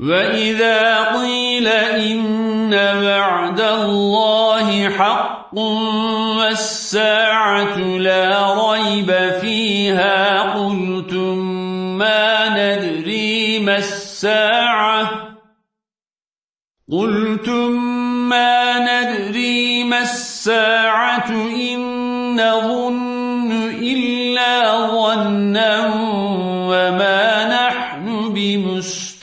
وَإِذَا قِيلَ إِنَّ وَعْدَ اللَّهِ حَقٌّ وَالسَّاعَةُ لَا رَيْبَ فِيهَا قُلْتُمْ مَا نَدْرِي مَا السَّاعَةُ قُلْتُمْ مَا نَدْرِي مَا السَّاعَةُ إِن نَّظُنُّ إِلَّا ظَنًّا وَمَا بمستيقنين.